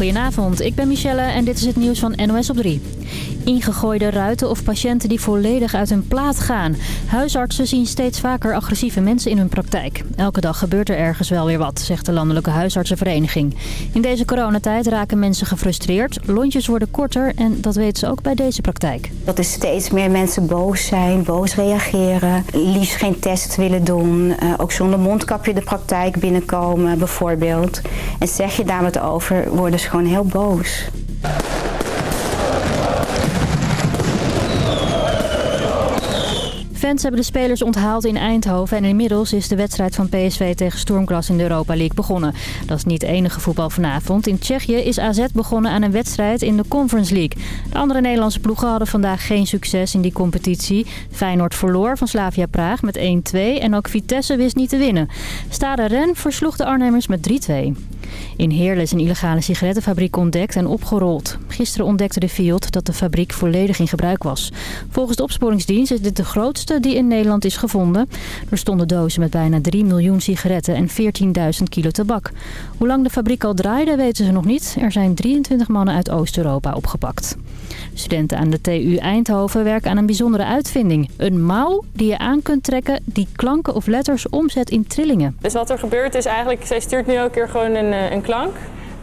Goedenavond, ik ben Michelle en dit is het nieuws van NOS op 3. Ingegooide ruiten of patiënten die volledig uit hun plaat gaan. Huisartsen zien steeds vaker agressieve mensen in hun praktijk. Elke dag gebeurt er ergens wel weer wat, zegt de Landelijke Huisartsenvereniging. In deze coronatijd raken mensen gefrustreerd, lontjes worden korter en dat weten ze ook bij deze praktijk. Dat er steeds meer mensen boos zijn, boos reageren, liefst geen test willen doen, uh, ook zonder mondkapje de praktijk binnenkomen bijvoorbeeld. En zeg je daar wat over, worden ze gewoon heel boos. Fans hebben de spelers onthaald in Eindhoven en inmiddels is de wedstrijd van PSV tegen Stormglas in de Europa League begonnen. Dat is niet het enige voetbal vanavond. In Tsjechië is AZ begonnen aan een wedstrijd in de Conference League. De andere Nederlandse ploegen hadden vandaag geen succes in die competitie. Feyenoord verloor van Slavia Praag met 1-2 en ook Vitesse wist niet te winnen. Stade Ren versloeg de Arnhemmers met 3-2. In Heerlen is een illegale sigarettenfabriek ontdekt en opgerold. Gisteren ontdekte de Fiat dat de fabriek volledig in gebruik was. Volgens de opsporingsdienst is dit de grootste die in Nederland is gevonden. Er stonden dozen met bijna 3 miljoen sigaretten en 14.000 kilo tabak. Hoe lang de fabriek al draaide weten ze nog niet. Er zijn 23 mannen uit Oost-Europa opgepakt. Studenten aan de TU Eindhoven werken aan een bijzondere uitvinding. Een mouw die je aan kunt trekken die klanken of letters omzet in trillingen. Dus wat er gebeurt is eigenlijk, zij stuurt nu elke keer gewoon een, een klank.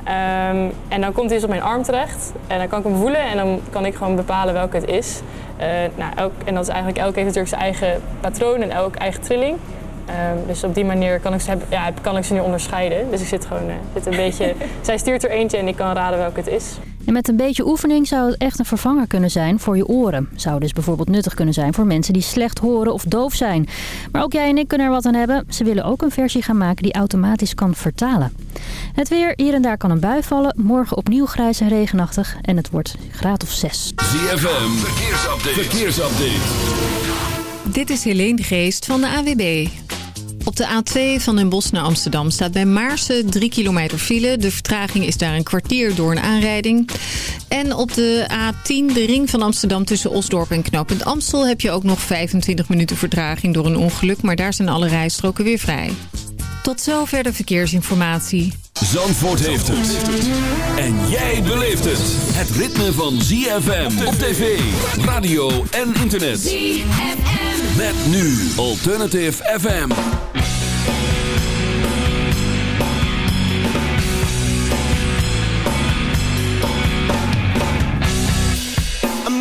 Um, en dan komt hij dus op mijn arm terecht. En dan kan ik hem voelen en dan kan ik gewoon bepalen welke het is. Uh, nou, elk, en dat is eigenlijk, elk heeft natuurlijk zijn eigen patroon en elk eigen trilling. Um, dus op die manier kan ik, ze, ja, kan ik ze nu onderscheiden. Dus ik zit gewoon uh, zit een beetje... zij stuurt er eentje en ik kan raden welke het is. En met een beetje oefening zou het echt een vervanger kunnen zijn voor je oren. Zou dus bijvoorbeeld nuttig kunnen zijn voor mensen die slecht horen of doof zijn. Maar ook jij en ik kunnen er wat aan hebben. Ze willen ook een versie gaan maken die automatisch kan vertalen. Het weer, hier en daar kan een bui vallen. Morgen opnieuw grijs en regenachtig. En het wordt graad of 6. ZFM, verkeersupdate. verkeersupdate. Dit is Helene Geest van de AWB. Op de A2 van Den Bosch naar Amsterdam staat bij Maarsen 3 kilometer file. De vertraging is daar een kwartier door een aanrijding. En op de A10, de ring van Amsterdam tussen Osdorp en Knooppunt Amstel... heb je ook nog 25 minuten vertraging door een ongeluk... maar daar zijn alle rijstroken weer vrij. Tot zover de verkeersinformatie. Zandvoort heeft het. En jij beleeft het. Het ritme van ZFM op tv, radio en internet. ZFM. Met nu Alternative FM.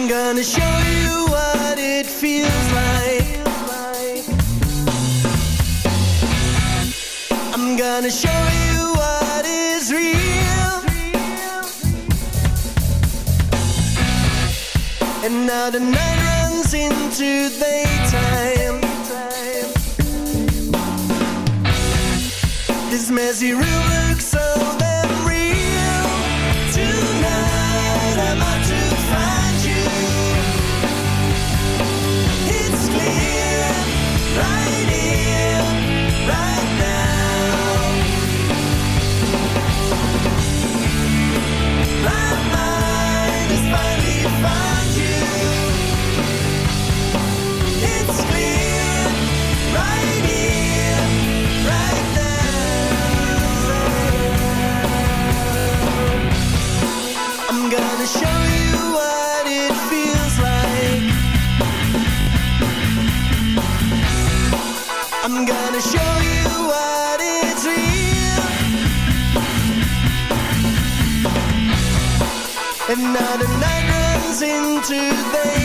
I'm gonna show you what it feels like. I'm gonna show you what is real. And now the night runs into daytime. This messy room looks so do they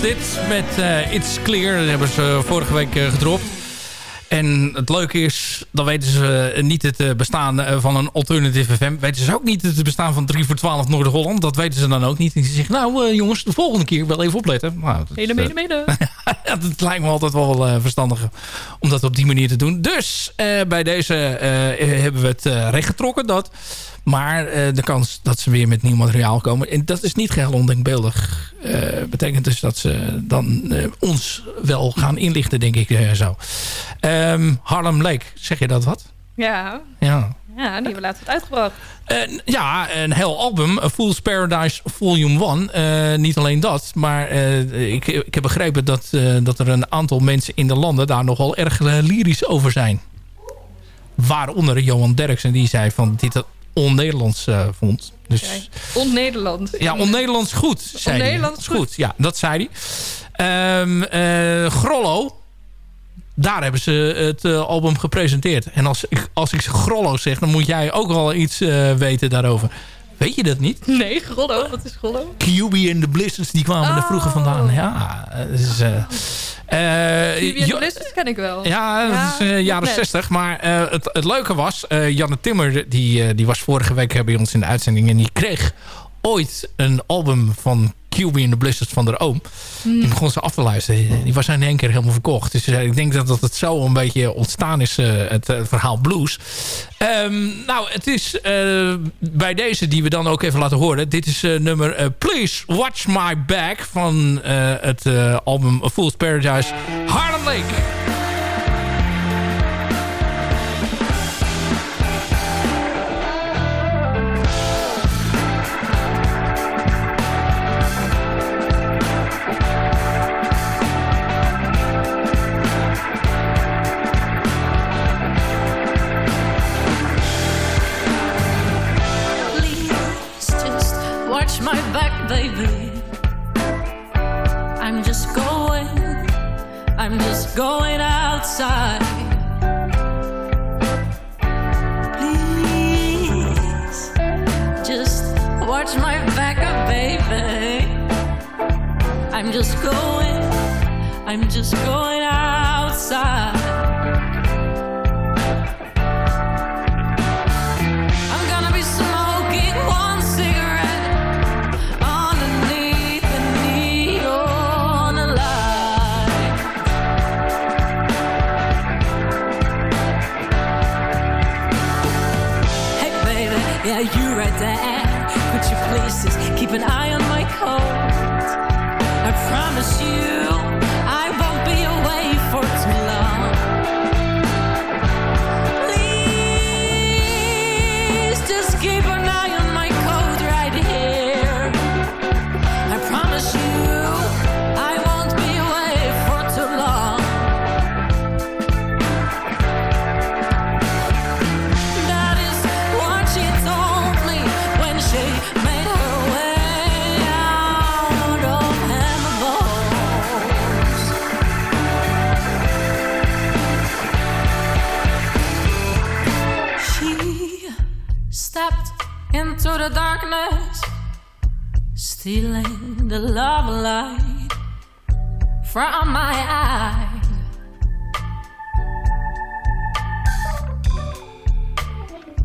was dit met eh, It's Clear. Dat hebben ze vorige week eh, gedropt. En het leuke is, dan weten ze niet het eh, bestaan eh, van een alternative FM. Weten ze ook niet het bestaan van 3 voor 12 Noord-Holland. Dat weten ze dan ook niet. En ze zeggen, nou eh, jongens, de volgende keer wel even opletten. Nou, dat, Mede, mede, dat lijkt me altijd wel uh, verstandig om dat op die manier te doen. Dus uh, bij deze uh, hebben we het rechtgetrokken. Dat, maar de kans dat ze weer met nieuw materiaal komen... en dat is niet geheel ondenkbeeldig. betekent dus dat ze dan ons wel gaan inlichten, denk ik zo. Um, Harlem Lake, zeg je dat wat? Ja. Ja. Ja, die hebben we laatst uitgebracht. Uh, ja, een heel album. Fool's Paradise Volume 1. Uh, niet alleen dat. Maar uh, ik, ik heb begrepen dat, dat er een aantal mensen in de landen... daar nogal erg lyrisch over zijn. Waaronder Johan Derksen. Die zei van dit on-Nederlands vond. Dus, okay. On-Nederlands. Ja, on-Nederlands goed. Zei on-Nederlands goed. goed. Ja, dat zei hij. Um, Grollo daar hebben ze het uh, album gepresenteerd. En als ik, als ik Grollo zeg, dan moet jij ook wel iets weten daarover. Weet je dat niet? Nee, Grollo. Wat is Grollo? QB en de Blizzards, die kwamen oh. er vroeger vandaan. Ja, dus, uh, QB en de Blizzards ken ik wel. Ja, dat is jaren net. 60. Maar het, het leuke was, Janne Timmer, die, die was vorige week bij ons in de uitzending. En die kreeg ooit een album van QB en de Blizzards van de oom. Hmm. Die begon ze af te luisteren. Die was in één keer helemaal verkocht. Dus ik denk dat, dat het zo een beetje ontstaan is, uh, het, het, verhaal blues. Um, nou, het is uh, bij deze die we dan ook even laten horen. Dit is uh, nummer Please Watch My Back van het album A Fool's Paradise. Harlem Lake. I'm just going, I'm just going outside. I'm gonna be smoking one cigarette underneath light. Hey baby, yeah, you right there. Put your keep an eye the darkness, stealing the love light from my eyes.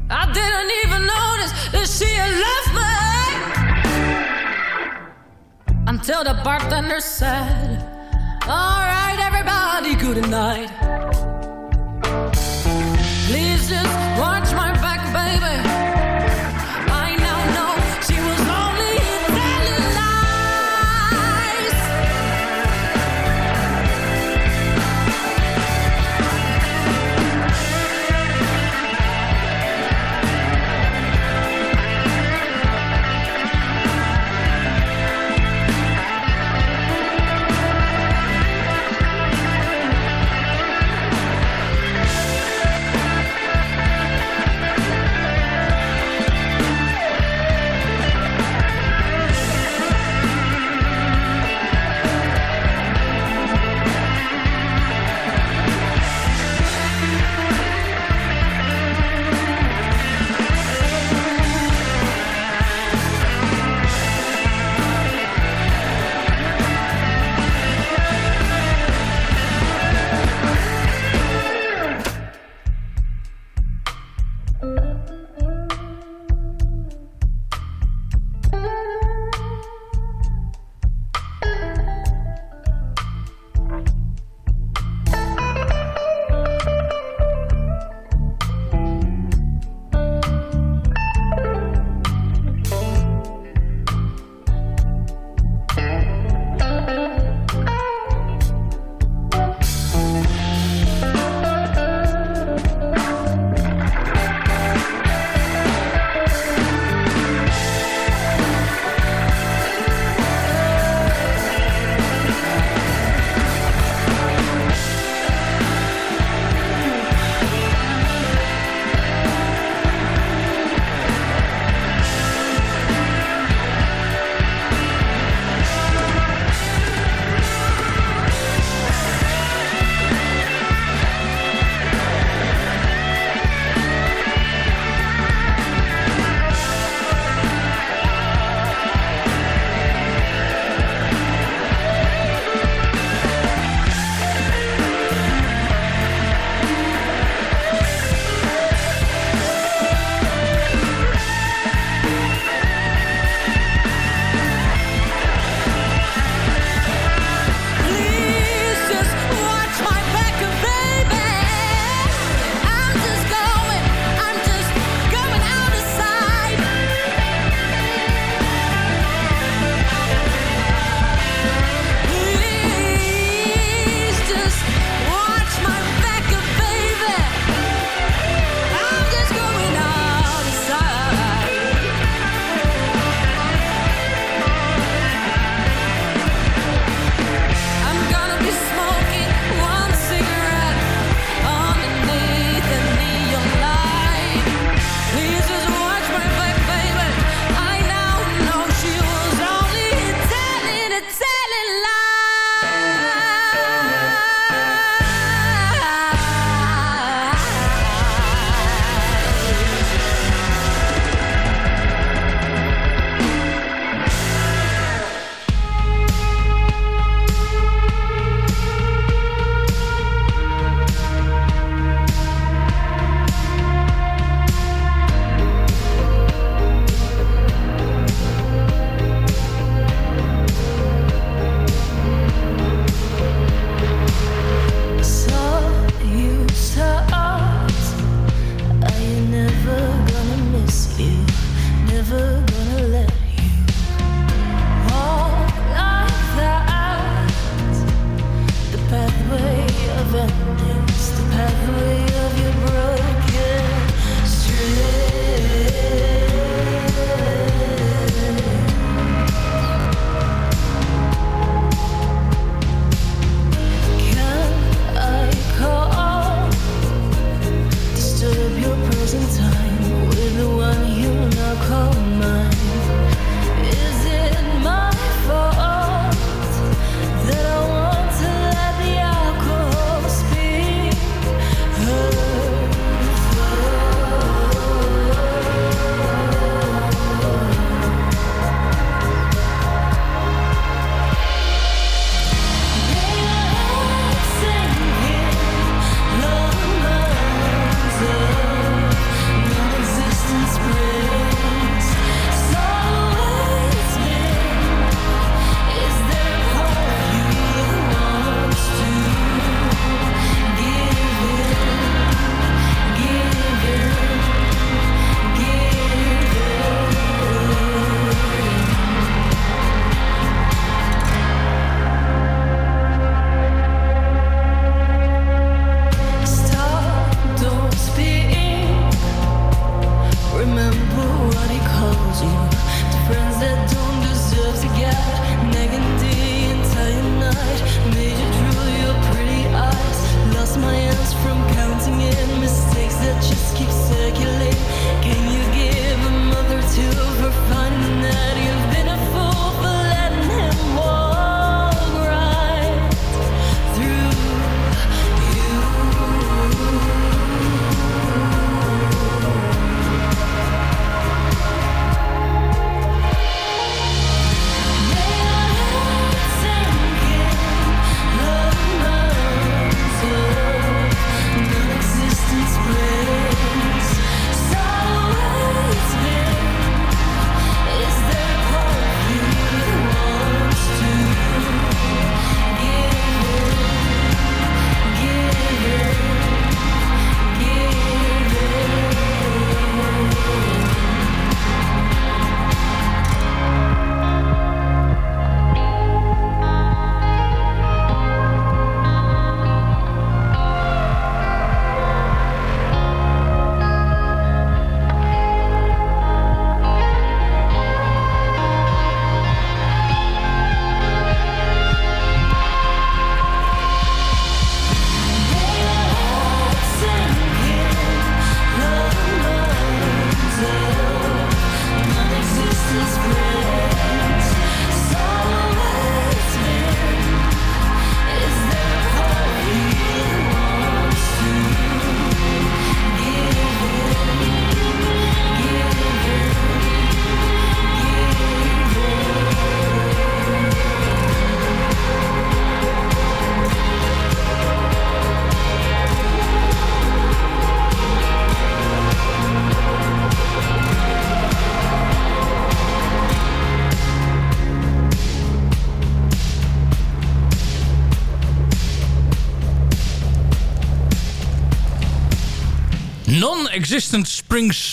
I didn't even notice that she had left me until the bartender said, All right, everybody, good night.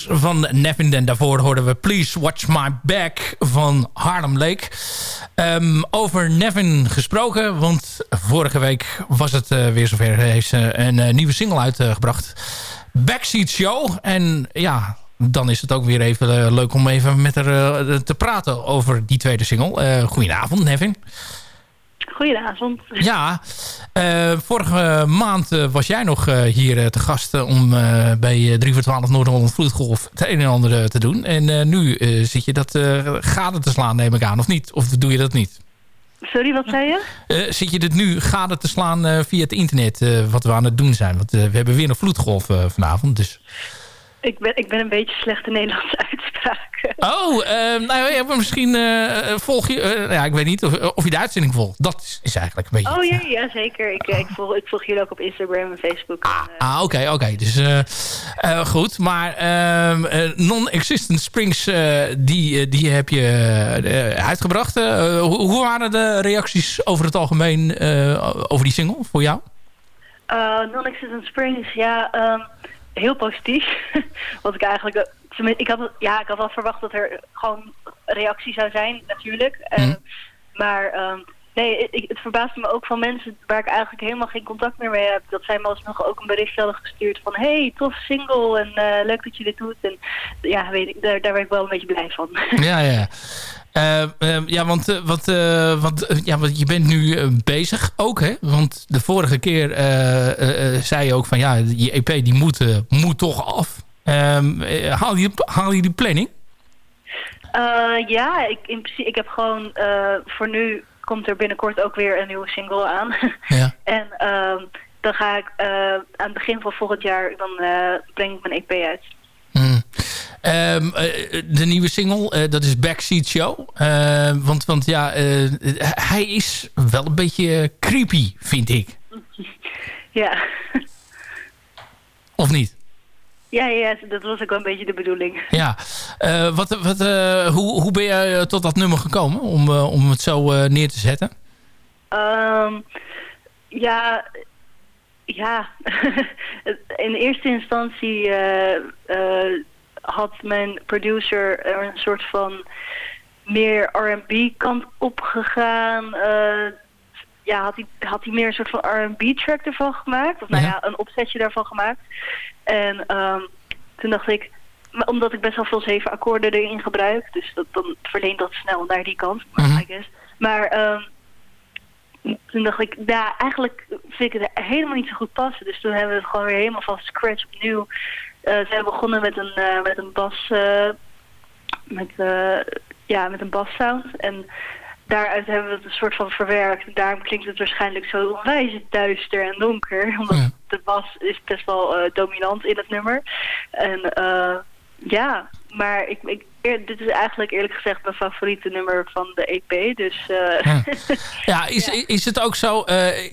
Van Nevin. En daarvoor hoorden we Please Watch My Back van Harlem Lake. Ehm, over Nevin gesproken, want vorige week was het eh, weer zover. Heeft ze een eh, nieuwe single uitgebracht. Backseat Show. En ja, dan is het ook weer even eh, leuk om even met haar eh, te praten over die tweede single. Eh goedenavond, Nevin. Goedenavond. Ja, eh, vorige maand eh, was jij nog eh, hier te gast om bij eh, 3 voor 12 Noord-Holland Vloedgolf het een en ander te doen. En nu zit je dat gade te slaan, neem ik aan, of niet? Of doe je dat niet? Sorry, wat zei je? Zit je dit nu gade te slaan via het internet, wat we aan het doen zijn? Want we hebben weer een vloedgolf vanavond, dus... Ik ben, ik ben een beetje slecht in Nederlandse uitspraken. Oh, eh, nou ja, misschien eh, volg je... eh, ja, ik weet niet of, of je de uitzending volgt. Dat is, is eigenlijk een beetje... Oh ja, ja zeker. Ik, eh, ik, volg, ik volg jullie ook op Instagram en Facebook. eh, Ah, oké, oké. Dus eh, eh, goed. Maar ehm, eh, Non-Existent Springs, eh, die, eh, die heb je eh, uitgebracht. Eh, hoe, hoe waren de reacties over het algemeen eh, over die single voor jou? eh, Non-Existent Springs, ja, ehm, heel positief. Want ik eigenlijk... Ik had, ja, ik had wel verwacht dat er gewoon reactie zou zijn, natuurlijk. Eh, Mhm. Maar ehm, nee, ik, het verbaasde me ook van mensen waar ik eigenlijk helemaal geen contact meer mee heb. Dat zij me alsnog ook een bericht hadden gestuurd van... hey, tof single en eh, leuk dat je dit doet. En ja, weet ik, daar, daar ben ik wel een beetje blij van. Ja, ja. Eh, eh, ja, want, eh, wat, eh, ja, want je bent nu bezig ook, hè? Want de vorige keer zei je ook van... ja, je EP die moet, moet toch af. Ehm, eh, haal, je, haal je die planning? Eh, ja, ik, in principe, ik heb gewoon eh, voor nu komt er binnenkort ook weer een nieuwe single aan. Ja. en ehm, dan ga ik aan het begin van volgend jaar, dan breng ik mijn EP uit. Hmm. Ehm, eh, de nieuwe single, dat is Backseat Show. Want, want ja, hij is wel een beetje creepy, vind ik. Ja. Of niet? Ja, ja, dat was ook wel een beetje de bedoeling. Ja. Eh, wat, wat, eh, hoe, hoe ben je eh, tot dat nummer gekomen om, om het zo neer te zetten? Ehm, ja, ja. in eerste instantie had mijn producer er een soort van meer R&B kant op gegaan. Ja, had hij, had hij meer een soort van R&B track ervan gemaakt. Of nou Ja. ja, een opzetje daarvan gemaakt. En ehm, toen dacht ik, omdat ik best wel veel zeven akkoorden erin gebruik, dus dat, dan verleent dat snel naar die kant, Mhm. I guess. Maar ehm, toen dacht ik, ja, eigenlijk vind ik het helemaal niet zo goed passen. Dus toen hebben we het gewoon weer helemaal van scratch opnieuw. Ze hebben begonnen met een, eh, met een bas, eh, met, eh, ja, met een bassound. En daaruit hebben we het een soort van verwerkt. Daarom klinkt het waarschijnlijk zo onwijs duister en donker. Omdat Ja. de bas is best wel eh, dominant in het nummer. En eh, ja, maar ik, ik, dit is eigenlijk eerlijk gezegd mijn favoriete nummer van de EP. Dus eh, Ja. Ja, is, is het ook zo,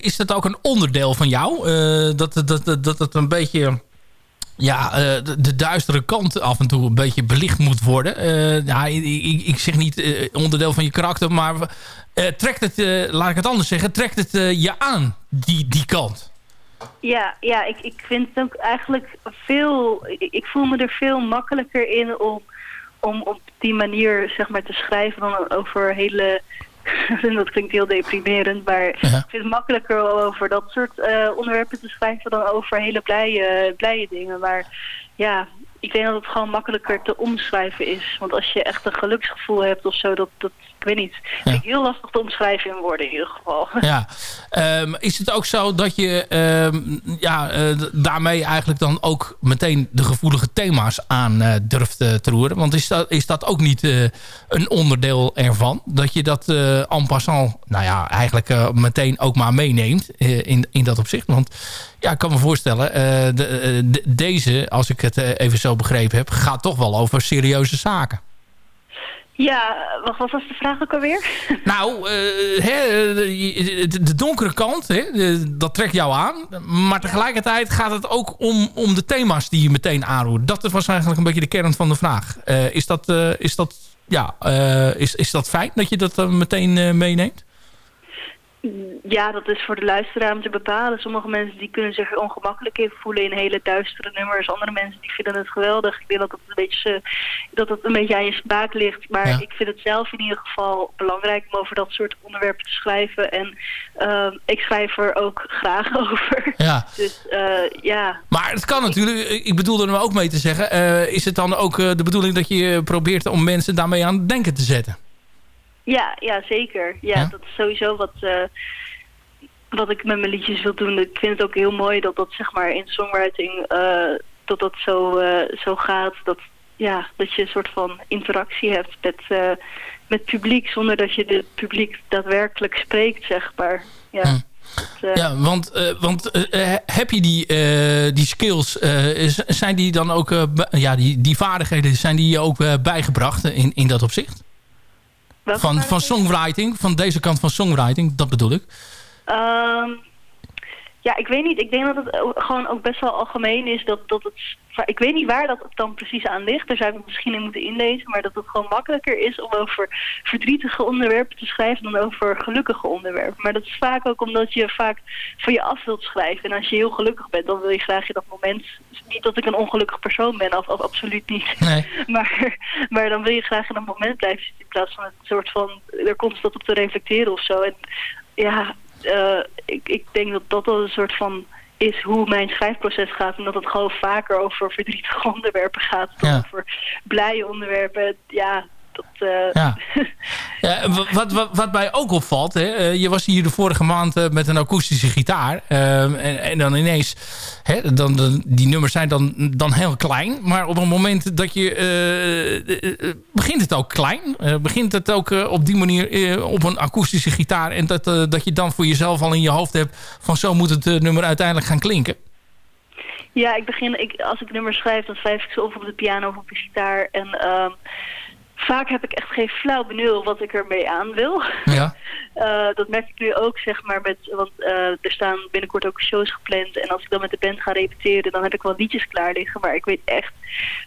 is dat ook een onderdeel van jou? Dat, dat, dat, dat het een beetje... Ja, eh, de, de duistere kant af en toe een beetje belicht moet worden. Eh, ja, ik, ik, zeg niet eh, onderdeel van je karakter, maar trekt het, laat ik het anders zeggen, trekt het je aan, die, die kant? Ja, ja ik, ik vind het ook eigenlijk veel... Ik, ik voel me er veel makkelijker in om, om op die manier zeg maar, te schrijven dan over hele... dat klinkt heel deprimerend, maar ik vind het makkelijker over dat soort eh, onderwerpen te schrijven dan over hele blije, blije dingen. Maar ja, ik denk dat het gewoon makkelijker te omschrijven is. Want als je echt een geluksgevoel hebt of zo, dat, dat ik weet niet. Vind ik heel lastig te omschrijven in woorden in ieder geval. Ja. Ehm, is het ook zo dat je ehm, ja, eh, daarmee eigenlijk dan ook meteen de gevoelige thema's aan eh, durft eh, te roeren? Want is dat, is dat ook niet een onderdeel ervan? Dat je dat en passant, nou ja, eigenlijk meteen ook maar meeneemt in, in dat opzicht? Want ja, ik kan me voorstellen, eh, de, eh, de- deze, als ik het eh, even zo begrepen heb, gaat toch wel over serieuze zaken. Ja, wat was de vraag ook alweer? Nou, de, donkere kant, dat trekt jou aan. Maar tegelijkertijd gaat het ook om, om de thema's die je meteen aanroert. Dat was eigenlijk een beetje de kern van de vraag. Is, dat, is, dat, ja, is, is dat fijn dat je dat meteen meeneemt? Ja, dat is voor de luisteraar om te bepalen. Sommige mensen die kunnen zich er ongemakkelijk in voelen in hele duistere nummers. Andere mensen die vinden het geweldig. Ik denk dat het een beetje, eh, dat het een beetje aan je smaak ligt. Maar Ja. ik vind het zelf in ieder geval belangrijk om over dat soort onderwerpen te schrijven. En ehm, ik schrijf er ook graag over. Ja. Dus eh, ja, Maar het kan natuurlijk, ik bedoel er ook mee te zeggen... eh, is het dan ook eh, de bedoeling dat je probeert om mensen daarmee aan het denken te zetten? Ja, ja zeker. Ja, Ja? dat is sowieso wat, eh, wat ik met mijn liedjes wil doen. Ik vind het ook heel mooi dat dat zeg maar in songwriting eh, dat dat zo, eh, zo gaat. Dat, ja, dat je een soort van interactie hebt met, met publiek zonder dat je het publiek daadwerkelijk spreekt, zeg maar. Ja, Hm. Ja, want, want heb je die, die skills, zijn die dan ook, ja, die, die vaardigheden, zijn die je ook bijgebracht in, in dat opzicht? Welke Van, van songwriting, van deze kant van songwriting, dat bedoel ik. Ehm, ja, ik weet niet. Ik denk dat het gewoon ook best wel algemeen is dat, dat het... Ik weet niet waar dat dan precies aan ligt. Daar zou ik misschien in moeten inlezen. Maar dat het gewoon makkelijker is om over verdrietige onderwerpen te schrijven dan over gelukkige onderwerpen. Maar dat is vaak ook omdat je vaak van je af wilt schrijven. En als je heel gelukkig bent, dan wil je graag in dat moment... Niet dat ik een ongelukkig persoon ben, of, of absoluut niet. Nee. Maar, maar dan wil je graag in dat moment blijven zitten in plaats van een soort van er constant op te reflecteren of zo. En ja, eh, ik, ik denk dat dat een soort van is hoe mijn schrijfproces gaat. En dat het gewoon vaker over verdrietige onderwerpen gaat dan Ja. over blije onderwerpen. Ja, dat... eh, Ja. Ja, wa- wat, wat, wat mij ook opvalt, hè, eh, je was hier de vorige maand eh, met een akoestische gitaar. eh, en, en dan ineens, hè, dan, dan, die nummers zijn dan, dan heel klein. Maar op het moment dat je, begint het ook klein. Begint het ook op die manier op een akoestische gitaar. En dat, dat je dan voor jezelf al in je hoofd hebt van zo moet het nummer uiteindelijk gaan klinken. Ja, ik begin, ik, als ik nummers schrijf, dan schrijf ik ze of op de piano of op de gitaar. En ehm, vaak heb ik echt geen flauw benul wat ik ermee aan wil. Ja. Eh, dat merk ik nu ook, zeg maar, met, want eh, er staan binnenkort ook shows gepland. En als ik dan met de band ga repeteren, dan heb ik wel liedjes klaar liggen. Maar ik weet echt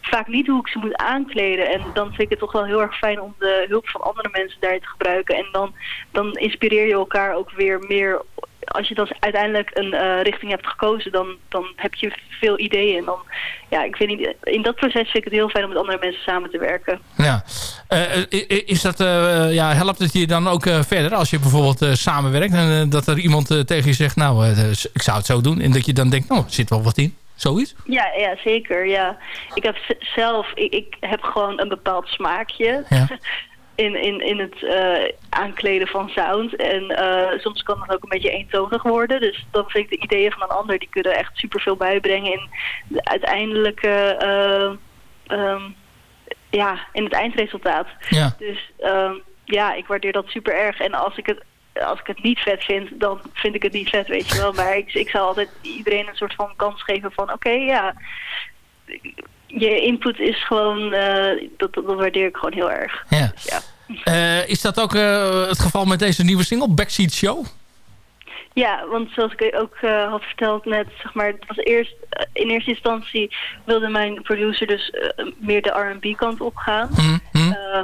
vaak niet hoe ik ze moet aankleden. En dan vind ik het toch wel heel erg fijn om de hulp van andere mensen daarin te gebruiken. En dan, dan inspireer je elkaar ook weer meer. Als je dan uiteindelijk een eh, richting hebt gekozen, dan, dan heb je veel ideeën. En dan, ja, ik weet niet, in dat proces vind ik het heel fijn om met andere mensen samen te werken. Ja. Eh, eh, is dat, ja, helpt het je dan ook verder als je bijvoorbeeld samenwerkt en dat er iemand tegen je zegt, nou, ik zou het zo doen. En dat je dan denkt, nou, er zit wel wat in. Zoiets? Ja, ja, zeker. Ja. Ik heb zelf, ik, ik heb gewoon een bepaald smaakje Ja. in, in, in het eh, aankleden van sound. En eh, soms kan het ook een beetje eentonig worden. Dus dan vind ik de ideeën van een ander, die kunnen echt superveel bijbrengen in de uiteindelijke, eh, ehm, ja, in het eindresultaat. Ja. Dus ehm, ja, ik waardeer dat super erg. En als ik het als ik het niet vet vind, dan vind ik het niet vet, weet je wel. Maar ik, ik zou altijd iedereen een soort van kans geven van... oké, ja, je input is gewoon... eh, dat, dat waardeer ik gewoon heel erg. Ja. Dus ja. Eh, is dat ook eh, het geval met deze nieuwe single, Backseat Show? Ja, want zoals ik ook had verteld net, zeg maar, het was eerst, in eerste instantie wilde mijn producer dus meer de R&B kant op gaan. Hm, hm. Eh,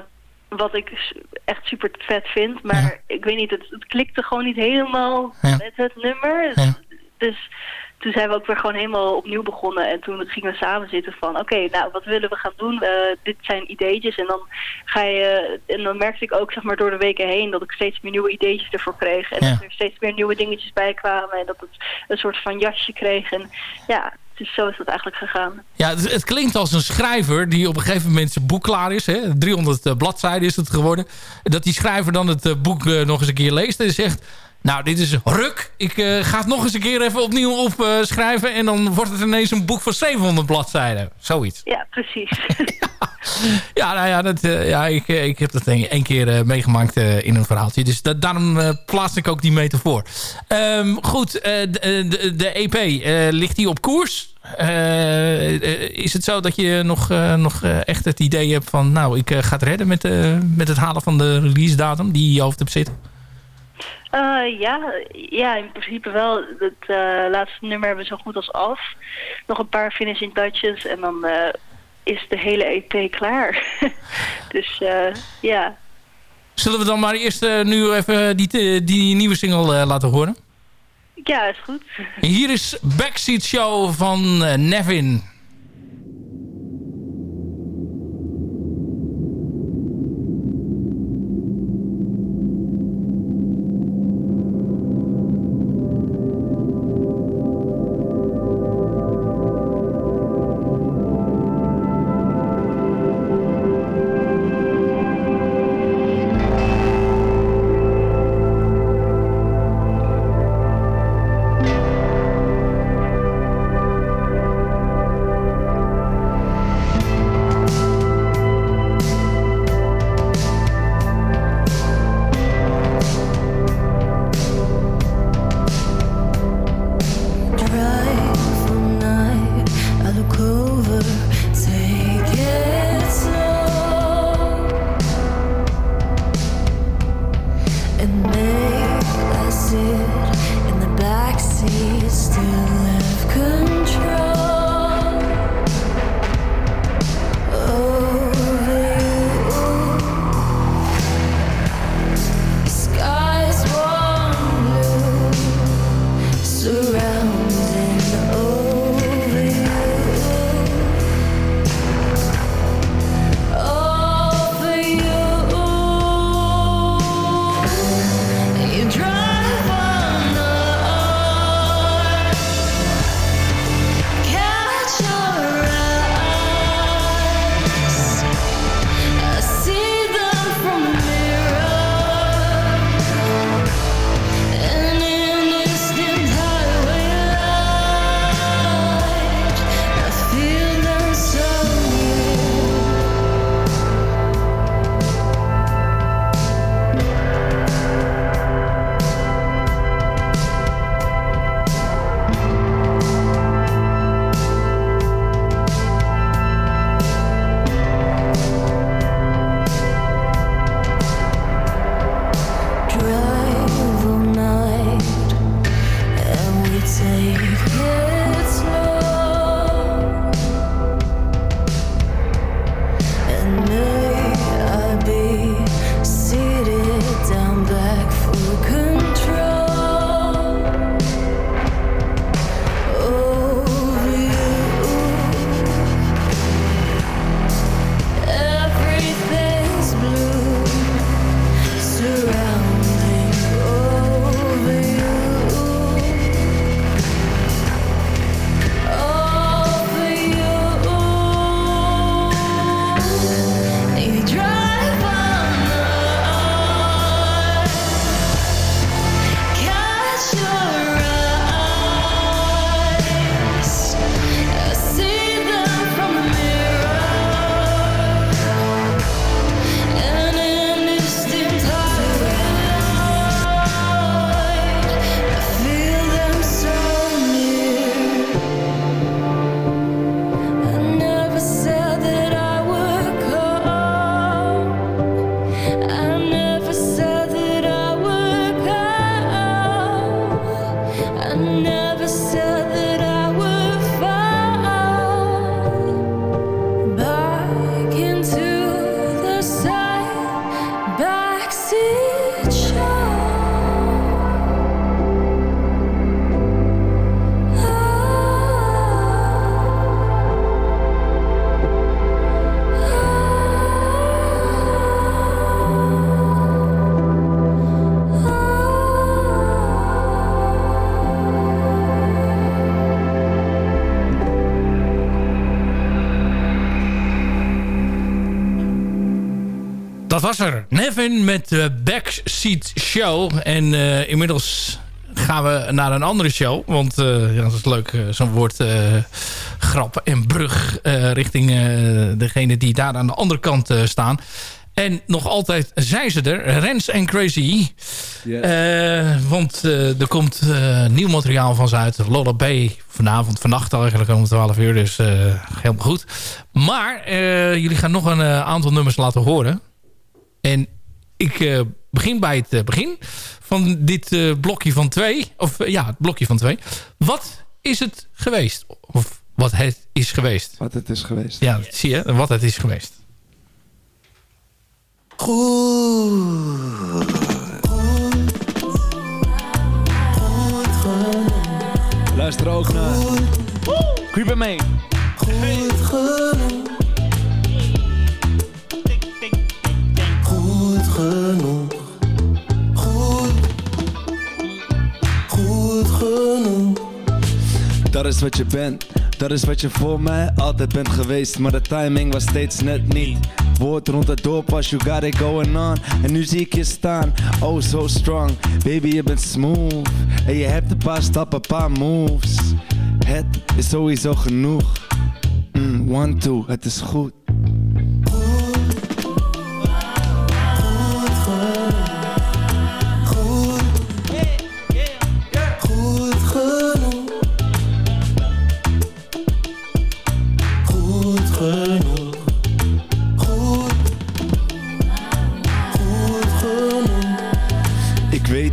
wat ik echt super vet vind, maar ik weet niet, het, het klikte gewoon niet helemaal Ja. met het nummer. Dus toen zijn we ook weer gewoon helemaal opnieuw begonnen. En toen gingen we samen zitten van, oké, nou, wat willen we gaan doen? Eh, dit zijn ideetjes. En dan ga je, en dan merkte ik ook, zeg maar, door de weken heen dat ik steeds meer nieuwe ideetjes ervoor kreeg. En Ja. dat er steeds meer nieuwe dingetjes bij kwamen. En dat het een soort van jasje kreeg. En ja, dus zo is dat eigenlijk gegaan. Ja, het, het klinkt als een schrijver die op een gegeven moment zijn boek klaar is. Hè? 300 eh, bladzijden is het geworden. Dat die schrijver dan het eh, boek nog eens een keer leest en zegt... Nou, dit is ruk. Ik eh, ga het nog eens een keer even opnieuw opschrijven. en dan wordt het ineens een boek van 700 bladzijden. Zoiets. Ja, precies. Ja, nou ja, dat, eh, ja ik, eh, ik heb dat een, één keer meegemaakt in een verhaaltje. Dus dat, daarom plaats ik ook die metafoor. Ehm, goed, de, de, EP, ligt die op koers? Is het zo dat je nog, nog echt het idee hebt van... nou, ik ga het redden met, met het halen van de release datum die je hoofd hebt zitten? Eh, ja, ja, in principe wel. Het eh, laatste nummer hebben we zo goed als af. Nog een paar finishing touches en dan eh, is de hele EP klaar. dus eh, ja. Zullen we dan maar eerst nu even die, die nieuwe single laten horen? Ja, is goed. Hier is Backseat Show van Nevin. Dat was er. Nevin met de Backseat Show. En eh, inmiddels gaan we naar een andere show. Want eh, ja, dat is leuk, eh, zo'n woord grap en brug richting degene die daar aan de andere kant staan. En nog altijd zijn ze er. Rens en Crazy. Want er komt nieuw materiaal van ze uit. Lola B. Vanavond, vannacht eigenlijk om 12 uur. Dus helemaal goed. Maar jullie gaan nog een aantal nummers laten horen. En ik eh, begin bij het eh, begin van dit eh, blokje van twee. Of ja, het blokje van twee. Wat is het geweest? Of wat het is geweest? Wat het is geweest. Ja, dat zie je. Wat het is geweest. Goed. Luister ook naar. Creep mee. Goed genoeg. Dat is wat je bent, dat is wat je voor mij altijd bent geweest. Maar de timing was steeds net niet. Woord rond het dorp you got it going on. En nu zie ik je staan, oh so strong. Baby, je bent smooth. En je hebt een paar stappen, paar moves. Het is sowieso genoeg. Mm, one, two, het is. Goed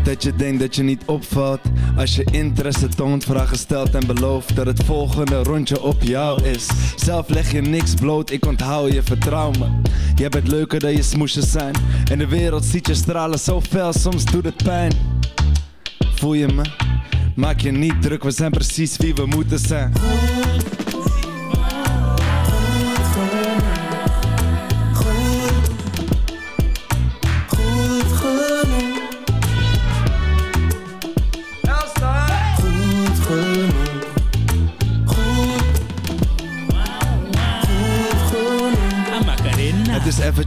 dat je denkt dat je niet opvalt. Als je interesse toont, vragen stelt en belooft Dat het volgende rondje op jou is. Zelf leg je niks bloot, ik onthoud je, vertrouw me Jij bent leuker dan je smoesjes zijn. En de wereld ziet je stralen zo fel, soms doet het pijn. Voel je me? Maak je niet druk, we zijn precies wie we moeten zijn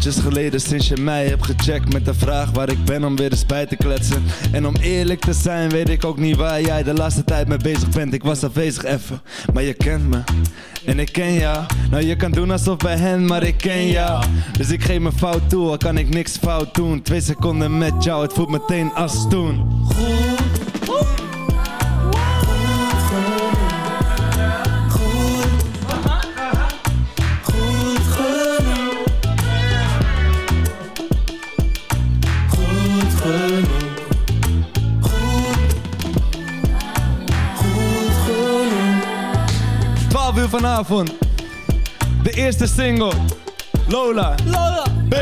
is geleden sinds je mij hebt gecheckt. Met de vraag waar ik ben om weer eens bij te kletsen. En om eerlijk te zijn weet ik ook niet waar jij de laatste tijd mee bezig bent. Ik was afwezig even, maar je kent me. En ik ken jou. Nou je kan doen alsof bij hen, maar ik ken jou. Dus ik geef me fout toe, al kan ik niks fout doen. Twee seconden met jou, het voelt meteen als toen 12 uur vanavond De eerste single Lola Lola. B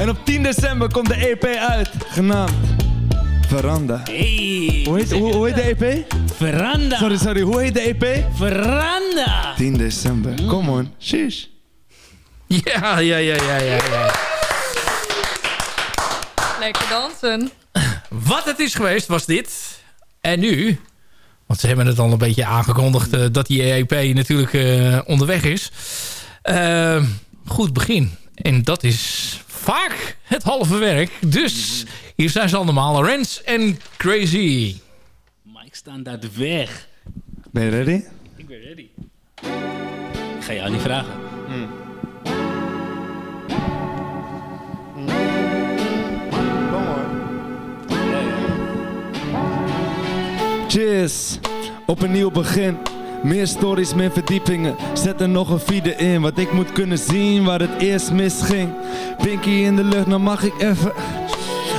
En op 10 december komt de EP uit Genaamd Veranda Hey, Hoe heet, hoe, hoe heet de EP? Veranda. Sorry, sorry, hoe heet de EP? Veranda. 10 december, come on, sheesh. Ja, ja, ja, ja, ja, ja. Lekker dansen. Wat het is geweest, was dit. En nu, want ze hebben het al een beetje aangekondigd... eh, dat die EP natuurlijk eh, onderweg is. Eh, goed begin. En dat is vaak het halve werk. Dus hier zijn ze allemaal. Rens en Crazy. Maar ik sta daar de weg. Ben je ready? Ik ben ready. Ik ga jou niet vragen. Cheers, op een nieuw begin. Meer stories, meer verdiepingen. Zet er nog een vierde in, wat ik moet kunnen zien waar het eerst misging. Pinky in de lucht, dan mag ik even.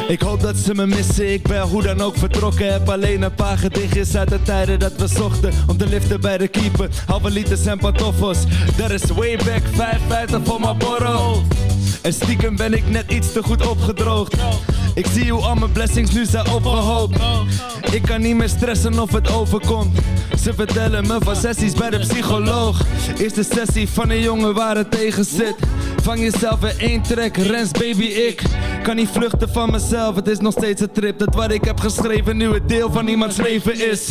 Ik hoop dat ze me missen, ik ben hoe dan ook vertrokken Heb alleen een paar gedichtjes uit de tijden dat we zochten Om te liften bij de keeper, halve liters en pantoffels Dat is way back, 55 voor mijn borrel En stiekem ben ik net iets te goed opgedroogd Ik zie hoe al mijn blessings nu zijn opgehoopt Ik kan niet meer stressen of het overkomt. Ze vertellen me van sessies bij de psycholoog. Eerste sessie van een jongen waar het tegen zit. Vang jezelf in één trek, rens baby ik Kan niet vluchten van mezelf, het is nog steeds een trip Dat wat ik heb geschreven nu het deel van iemands leven is.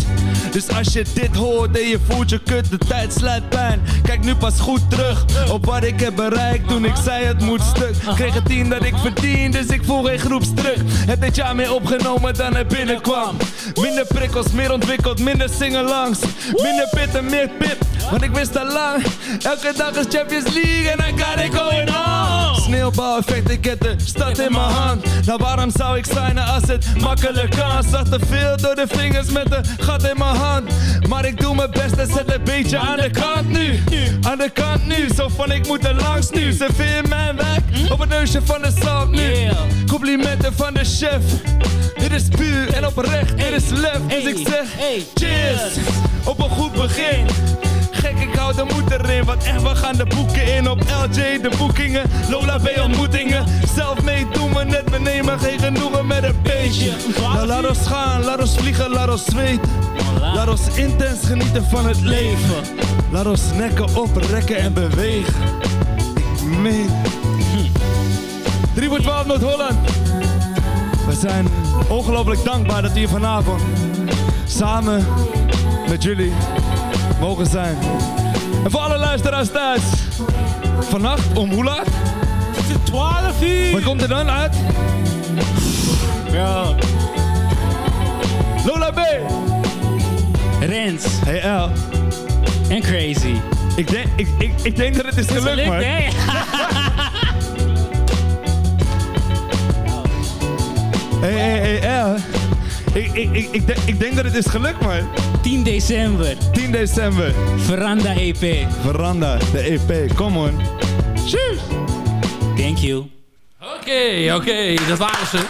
Dus als je dit hoort en je voelt je kut, de tijd sluit pijn. Kijk nu pas goed terug op wat ik heb bereikt Toen ik zei het moet stuk. Kreeg het tien dat ik verdien, dus ik voel geen groepsdruk Heb dit jaar meer opgenomen dan er binnenkwam. Minder prikkels, meer ontwikkeld, minder singelangs Minder pit en meer pip, want ik wist al lang. Elke dag is Champions League en I got it going on Sneeuwbouweffect, ik heb de stad in mijn hand. Nou waarom zou ik signen als het makkelijk kan? Zag te veel door de vingers met een gat in mijn hand. Maar ik doe mijn best en zet een beetje aan de kant nu. Aan de kant nu, zo van ik moet er langs nu. Serveer mijn weg op het neusje van de zalm nu. Complimenten van de chef. Dit is puur en oprecht, dit is lef. Dus ik zeg cheers. Op een goed begin Gek, ik hou de moed erin, want echt, we gaan de boeken in op LJ, de boekingen. Lola bij ontmoetingen, zelf mee doen we net, we nemen geen genoegen met een beetje. Nou, laat ons gaan, laat ons vliegen, laat ons zweten. Laat ons intens genieten van het leven. Laat ons nekken oprekken en bewegen. Ik meen. 3 voor 12 Noord-Holland. We zijn ongelooflijk dankbaar dat hier vanavond samen met jullie mogen zijn. En voor alle luisteraars thuis. Vannacht om hoe laat? Het is 12 uur. Wat komt er dan uit? Bro. Lola B. Rens. Hey L. En Crazy. Ik denk, ik, ik, ik denk dat het is gelukt, gelukt, man. hè? Hey, hey, hey, L. Ik, ik, ik, ik, denk, ik denk dat het is gelukt, man. 10 december. 10 december. Veranda EP. Veranda, de EP. Come on. Cheers. Thank you. Oké, oké, dat waren ze.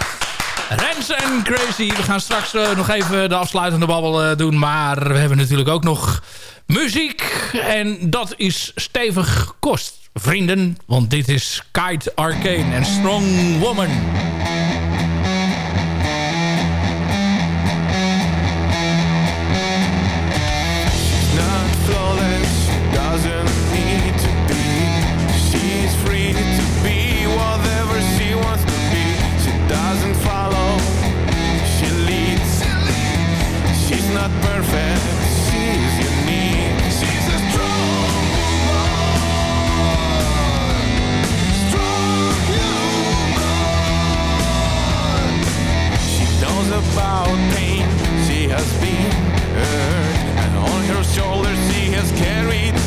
Rens en Crazy. We gaan straks eh, nog even de afsluitende babbel eh, doen. Maar we hebben natuurlijk ook nog muziek. En dat is stevig kost, vrienden. Want dit is Kite Arcane en Strong Woman. without pain she has been hurt, and on her shoulders she has carried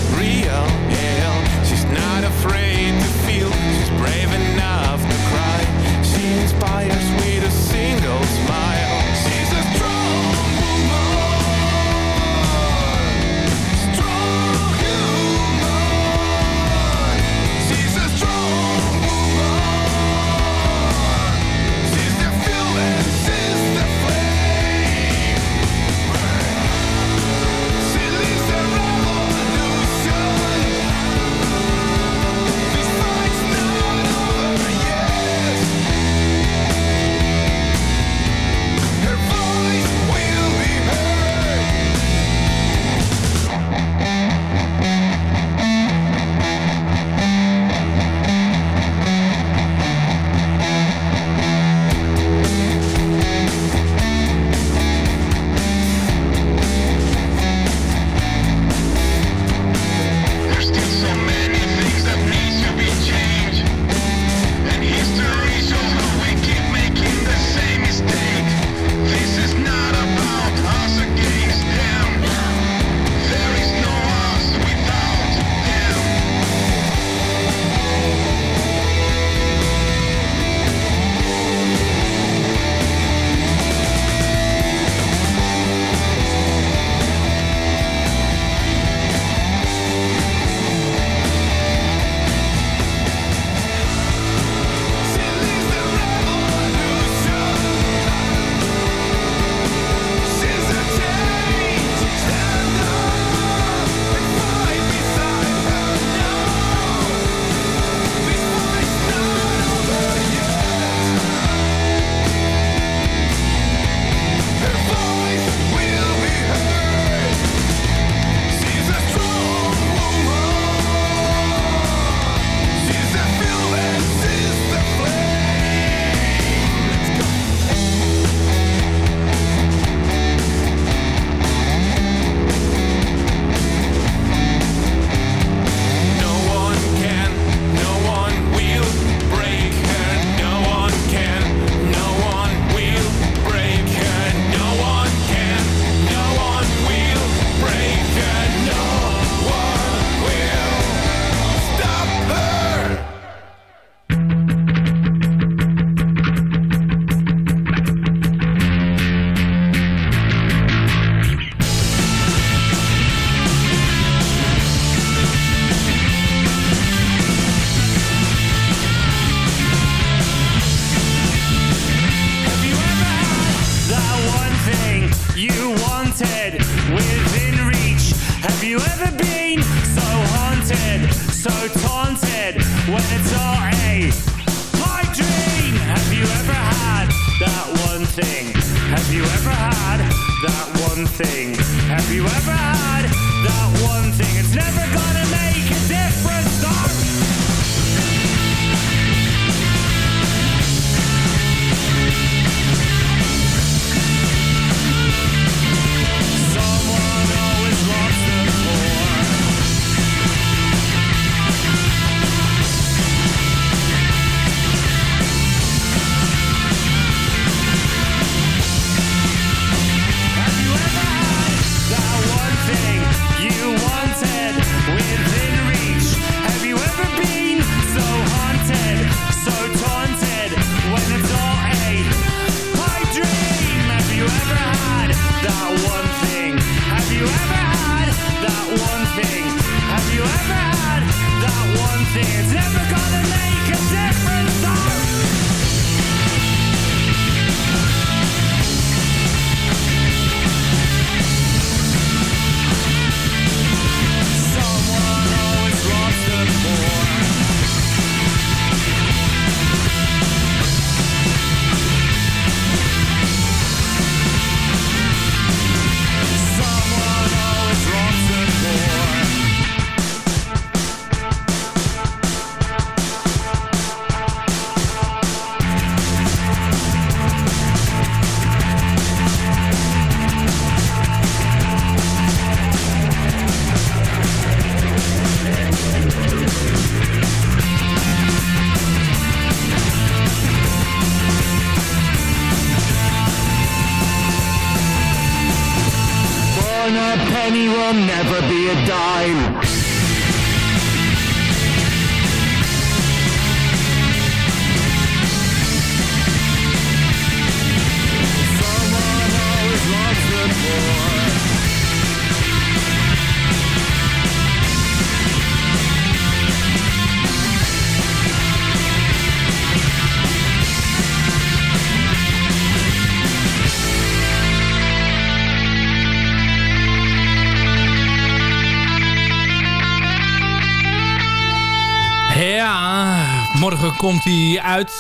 komt hij uit.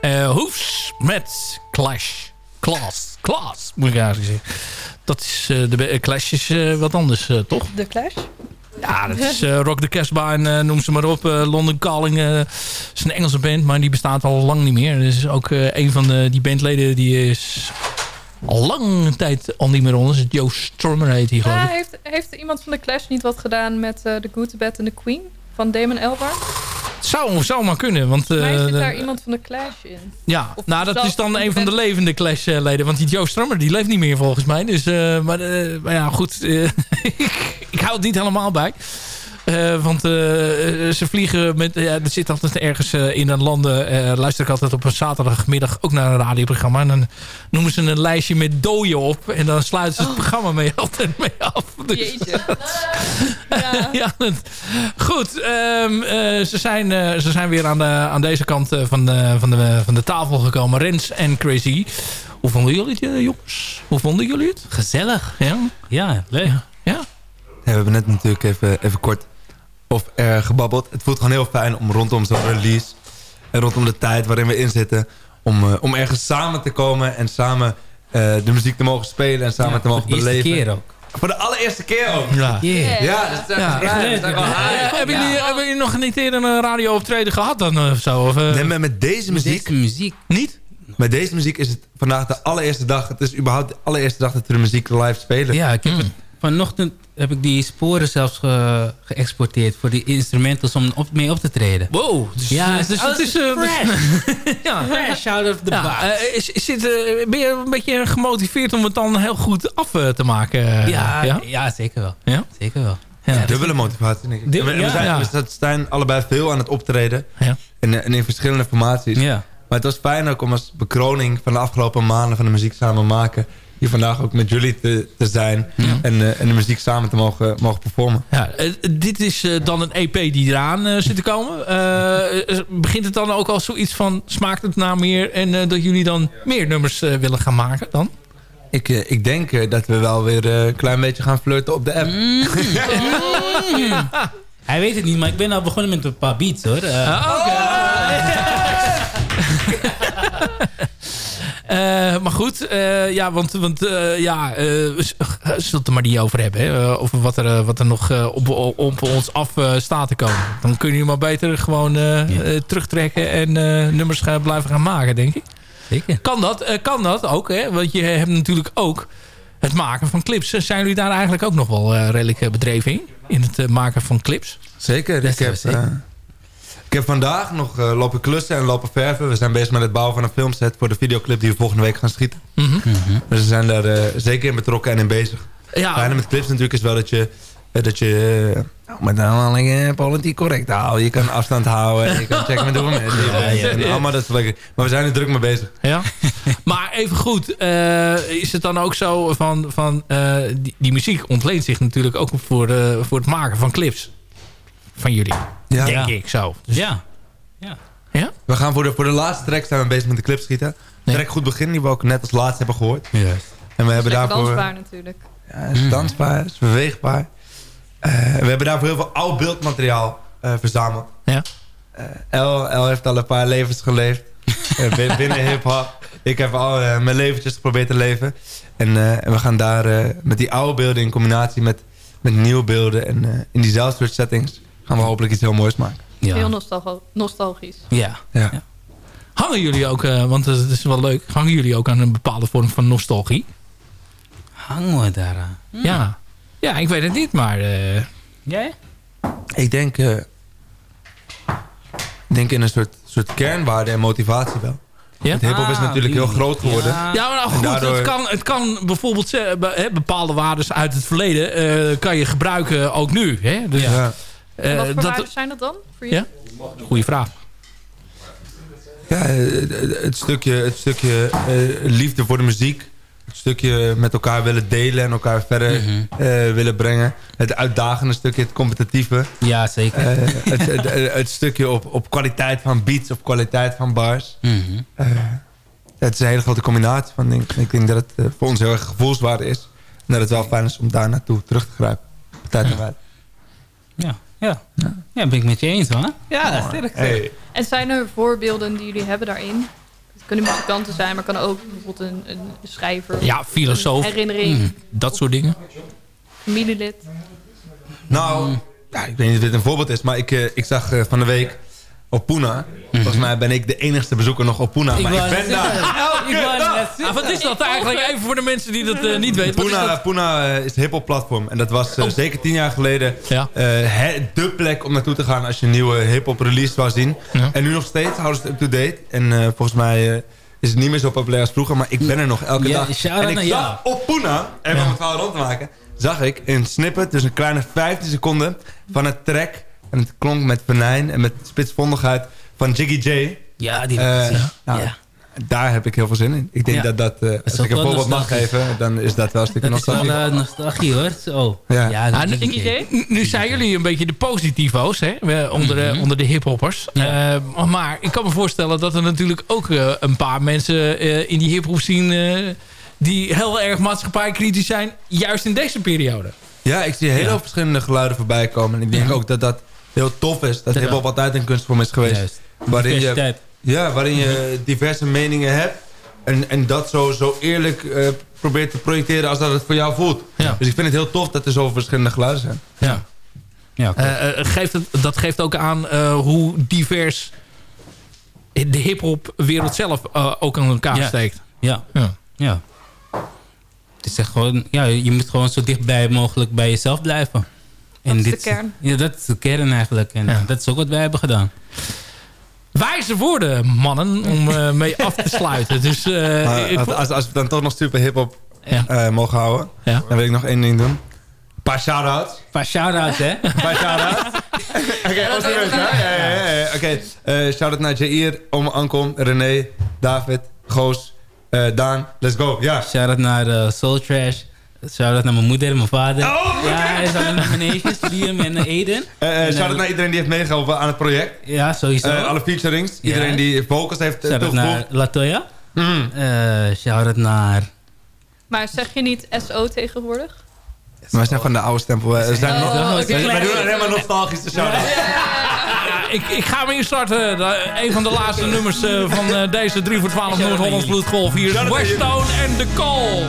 eh Hoefs met Clash. Class. Class, moet ik eigenlijk zeggen. Dat is eh, de be- Clash is eh, wat anders, eh, toch? De Clash? Ja, dat is eh, Rock the Casbah en eh, noem ze maar op. Eh, London Calling eh, is een Engelse band, maar die bestaat al lang niet meer. Dus ook eh, een van de, die bandleden die is al lang tijd al niet meer onder. Dus Joe Stormer heet hij geloof Ja, heeft, heeft iemand van de Clash niet wat gedaan met eh The Good, The Bad and The Queen? Van Damon Albarn? Zou, zou maar kunnen, want... Eh, zit de- daar iemand van de Clash in. Ja, Of nou dat is dan een van de levende Clash-leden. Want die Joe Strummer, die leeft niet meer volgens mij. Dus, eh, maar, eh, maar ja, goed. eh, ik hou het niet helemaal bij. Eh, want eh, ze vliegen met... Ja, er zit altijd ergens eh, in een landen... eh, luister ik altijd op een zaterdagmiddag ook naar een radioprogramma. En dan noemen ze een lijstje met dooien op. En dan sluiten ze het programma mee altijd mee af. Dus, Jeetje. ja. dat- goed, ehm, eh, ze, zijn, eh, ze zijn weer aan, de, aan deze kant eh, van, de, van, de, van de tafel gekomen. Rens en Crazy. Hoe vonden jullie het, eh, jongens? Hoe vonden jullie het? Gezellig. Ja? Ja, leuk. Ja? Ja, we hebben net natuurlijk even, even kort of er gebabbeld. Het voelt gewoon heel fijn om rondom zo'n release... en rondom de tijd waarin we in zitten... om, eh, om ergens samen te komen en samen eh, de muziek te mogen spelen... en samen Ja, te mogen voor de eerste beleven. keer ook. Voor de allereerste keer ook. Ja. Yeah. Ja, dat is Ja. echt hebben, jullie, hebben jullie nog niet eerder een radio optreden gehad dan eh, of zo? Of, eh, Nee, maar met deze muziek... Deze muziek. Niet? Met deze muziek is het vandaag de allereerste dag. Het is überhaupt de allereerste dag dat we de muziek live spelen. Ja, ik heb Hmm. het, vanochtend heb ik die sporen zelfs ge- geëxporteerd... voor die instrumentals om op, mee op te treden. Wow. Dus, Ja, dus, oh, het is... ja. Fresh out of the Ja, box. eh, is, eh, ben je een beetje gemotiveerd om het dan heel goed af eh, te maken? ja, ja? ja? zeker wel. Ja? Zeker wel. Ja. Dubbele motivatie, denk ik. We, zijn, Ja. we zijn allebei veel aan het optreden. Ja. En, en in verschillende formaties. Ja. Maar het was fijn ook om als bekroning van de afgelopen maanden van de muziek samen maken... hier vandaag ook met jullie te, te zijn. En, eh, en de muziek samen te mogen, mogen performen. Ja, eh, dit is eh, dan een EP die eraan eh, zit te komen. Begint het dan ook al zoiets van... smaakt het naar meer en eh, dat jullie dan meer nummers willen gaan maken dan? Ik, eh, ik denk dat we wel weer eh, een klein beetje gaan flirten op de app. Hij weet het niet, maar ik ben al begonnen met een paar beats hoor. Eh, maar goed, eh, ja, want, want eh, ja, eh, we z- zullen het er maar niet over hebben. Hè? eh, over wat er, eh, wat er nog eh, op, op, ons af eh, staat te komen. Dan kun je maar beter gewoon eh, eh, terugtrekken en eh, nummers gaan blijven gaan maken, denk ik. Zeker. Kan dat, eh, kan dat ook, hè? Want je hebt natuurlijk ook het maken van clips. Zijn jullie daar eigenlijk ook nog wel eh, redelijk eh, bedreven in? In het eh, maken van clips? Zeker. Ik heb, eh, heb vandaag nog eh, lopen klussen en lopen verven. We zijn bezig met het bouwen van een filmset voor de videoclip die we volgende week gaan schieten. Mhm. Dus we zijn daar eh, zeker in betrokken en in bezig. Ja. Het fijne met clips natuurlijk is wel dat je... eh, dat je nou, maar dan wel eh, politiek correct houden. Je kan afstand houden. Je kan checken met hoeveel mensen. Ja. Allemaal dat is lekker. Maar we zijn er druk mee bezig. Ja. maar even goed, eh, is het dan ook zo van, van eh, die, die muziek ontleent zich natuurlijk ook voor, eh, voor het maken van clips van jullie. Ja. Denk Ja. ik zo. ja. Ja? We gaan voor de, voor de laatste track zijn we bezig met de clip schieten. Track goed begin, die we ook net als laatste hebben gehoord. Juist. En we hebben daarvoor... dansbaar natuurlijk. Ja, het is dansbaar, het is beweegbaar. Eh, we hebben daarvoor heel veel oud beeldmateriaal eh, verzameld. Ja. Eh, El, El heeft al een paar levens geleefd. Bin- binnen hip-hop. Ik heb al mijn leventjes geprobeerd te leven. En, eh, we gaan daar eh, met die oude beelden in combinatie met, met nieuwe beelden... en eh, in diezelfde soort settings gaan we hopelijk iets heel moois maken. Heel nostalgo- nostalgisch. Ja. Ja. Hangen jullie ook, eh, want het is wel leuk, hangen jullie ook aan een bepaalde vorm van nostalgie? Hangen we daaraan? Ja. Ja, ik weet het niet, maar... eh, Jij? Ik denk, eh, ik denk in een soort, soort kernwaarde en motivatie wel. Ja? Het hiphop is Ah, natuurlijk heel groot geworden. Ja. Ja, maar nou goed, daardoor- het, kan, het kan bijvoorbeeld hè, bepaalde waarden uit het verleden... eh, kan je gebruiken ook nu. Hè? Dus, Ja. Eh, en wat voor dat, waarden zijn dat dan voor je? Ja? Goeie vraag. Ja, eh, het- stukje, het stukje eh, liefde voor de muziek. Het stukje met elkaar willen delen en elkaar verder Mhm. eh, willen brengen. Het uitdagende stukje, het competitieve. Ja, zeker. Eh, het, het, het stukje op, op kwaliteit van beats, op kwaliteit van bars. Mhm. Eh, het is een hele grote combinatie van dingen. Ik denk dat het eh, voor ons heel erg gevoelswaarde is. En dat het wel fijn is om daar naartoe terug te grijpen. Tijd en wijle. Ja. Ja. ja, ben ik met je eens hoor. Ja, sterk. Hey. En zijn er voorbeelden die jullie hebben daarin? Het kunnen muzikanten zijn, maar kan ook bijvoorbeeld een, een schrijver. Ja, filosoof. Een herinnering. Mhm. Dat soort dingen. Familielid. Nou, ja, ik weet niet of dit een voorbeeld is, maar ik, eh, ik zag eh, van de week op Puna. Volgens mij ben ik de enigste bezoeker nog op Puna. maar ik ben daar. Elke Ik dag. Ah, wat is dat eigenlijk? Even voor de mensen die dat eh, niet weten. Wat is Puna, dat? Puna eh, is een hip-hop platform. En dat was eh, zeker tien jaar geleden Ja. eh, het- de plek om naartoe te gaan als je een nieuwe hip-hop release wou zien. Ja. En nu nog steeds houden ze het up-to-date. En eh, volgens mij is het niet meer zo populair als vroeger. Maar ik ben er nog elke Ja, dag. En ik zag op Puna, even om het verhaal rond te maken, zag ik een snippet, dus een kleine 15 seconden van het track. En het klonk met venijn en met spitsvondigheid van Jiggy J. Ja, die nou, Ja. Daar heb ik heel veel zin in. Ik denk Ja. dat dat, eh, als ik een voorbeeld mag geven, dan is dat wel een stukje Dat is wel nostalgie. eh, nostalgie hoor. Zo. Ja. Ja, dat Ah, nu- nu- nu zijn jullie een beetje de positivo's hè, onder, de, Mhm. onder de hiphoppers. Ja. Eh, maar ik kan me voorstellen dat er natuurlijk ook een paar mensen eh, in die hiphop zien... eh, die heel erg maatschappijkritisch zijn, juist in deze periode. Ja, ik zie heel veel verschillende geluiden voorbij komen. En ik denk ook dat dat heel tof is. Dat hip-hop altijd een kunstvorm is geweest. Juist. Waarin je, ja, waarin je diverse meningen hebt. En, en dat zo, zo eerlijk eh, probeert te projecteren als dat het voor jou voelt. Ja. Dus ik vind het heel tof dat er zoveel verschillende geluiden zijn. Ja. Ja. Eh, eh, geeft het, dat geeft ook aan eh, hoe divers de hiphop wereld zelf eh, ook aan elkaar Ja. steekt. Ja. Ja. Ja. Het is echt gewoon, ja, je moet gewoon zo dichtbij mogelijk bij jezelf blijven. Dat is de kern. Ja, dat is de kern eigenlijk. En Ja. dat is ook wat wij hebben gedaan. Wijze woorden, mannen, om eh, mee af te sluiten. Dus, eh, Maar als, als, we dan toch nog super hip-hop Ja. eh, mogen houden, Ja. dan wil ik nog één ding doen. Een paar shout-outs. Een paar shout-outs, hè? Een paar shout-outs. Oké, serieus, hè? Ja, ja, ja, ja. Oké, eh, shout-out naar Jair, Om Ankom, René, David, Goos, eh, Daan. Let's go, ja. Shout-out naar eh, Soul Trash. Shout-out naar mijn moeder en mijn vader. Oh. Ja, en shout-out naar mijn neefjes, Liam en eh, Eden. Eh, eh, eh, naar iedereen die heeft meegeholpen aan het project. Ja, sowieso. Eh, alle featurings. Iedereen die vocals heeft uh, Shout-out naar toegevoegd. Latoya. Mm. Eh, shout-out naar... Maar zeg je niet SO tegenwoordig? Maar we zijn van de oude stempel. We, zijn nog, Oh, we doen alleen maar nostalgische shout Ja, ik, ik ga hem instarten. Een van de laatste nummers eh, van eh, deze 3 voor 12 Noord-Hollands Bloedgolf. Hier is Westone en The Call.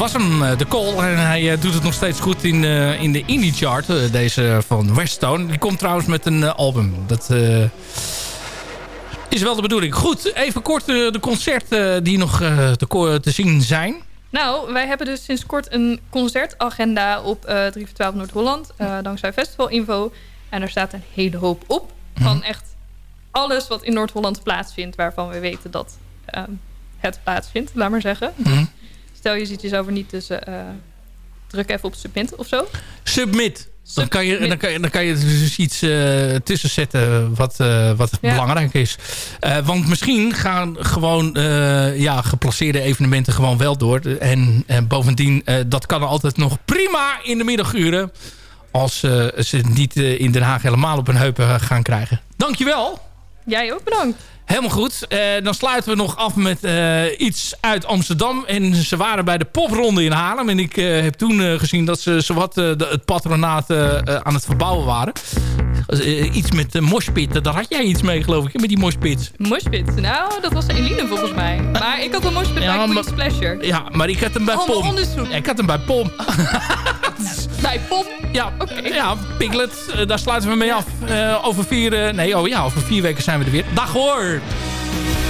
Was hem, eh, de call. En hij eh, doet het nog steeds goed in, eh, in de indie chart. deze van Weststone. Die komt trouwens met een album. Dat is wel de bedoeling. Goed, even kort de concerten die nog te, te zien zijn. Nou, wij hebben dus sinds kort een concertagenda op eh 3 voor 12 Noord-Holland. dankzij Festival Info. En er staat een hele hoop op. Van echt alles wat in Noord-Holland plaatsvindt. Waarvan we weten dat ehm, het plaatsvindt, laat maar zeggen. Mhm. Stel je ziet jezelf er niet tussen... eh, druk even op submit of zo. Submit. Dan kan, je, dan, kan je, dan kan je er dus iets eh, tussen zetten wat, eh, wat Ja. belangrijk is. Want misschien gaan gewoon ja, geplaceerde evenementen gewoon wel door. En eh, bovendien, dat kan altijd nog prima in de middaguren. Als ze het niet in Den Haag helemaal op hun heupen gaan krijgen. Dankjewel. Jij ook bedankt. Helemaal goed. Eh, dan sluiten we nog af met eh, iets uit Amsterdam. En ze waren bij de popronde in Haarlem. En ik eh, heb toen gezien dat ze zowat het patronaat aan het verbouwen waren. iets met de moshpit. Daar had jij iets mee, geloof ik, met die moshpit. Moshpit? Nou, dat was Eline volgens mij. Maar ik had een moshpit ja, bij Queen's Pleasure. Ja, maar ik had hem bij Pom. Ik had hem bij Pom. bij Pom? Ja, okay. ja Piglet. daar sluiten we mee af. over vier... nee, oh ja, over vier weken zijn we er weer. Dag hoor! later.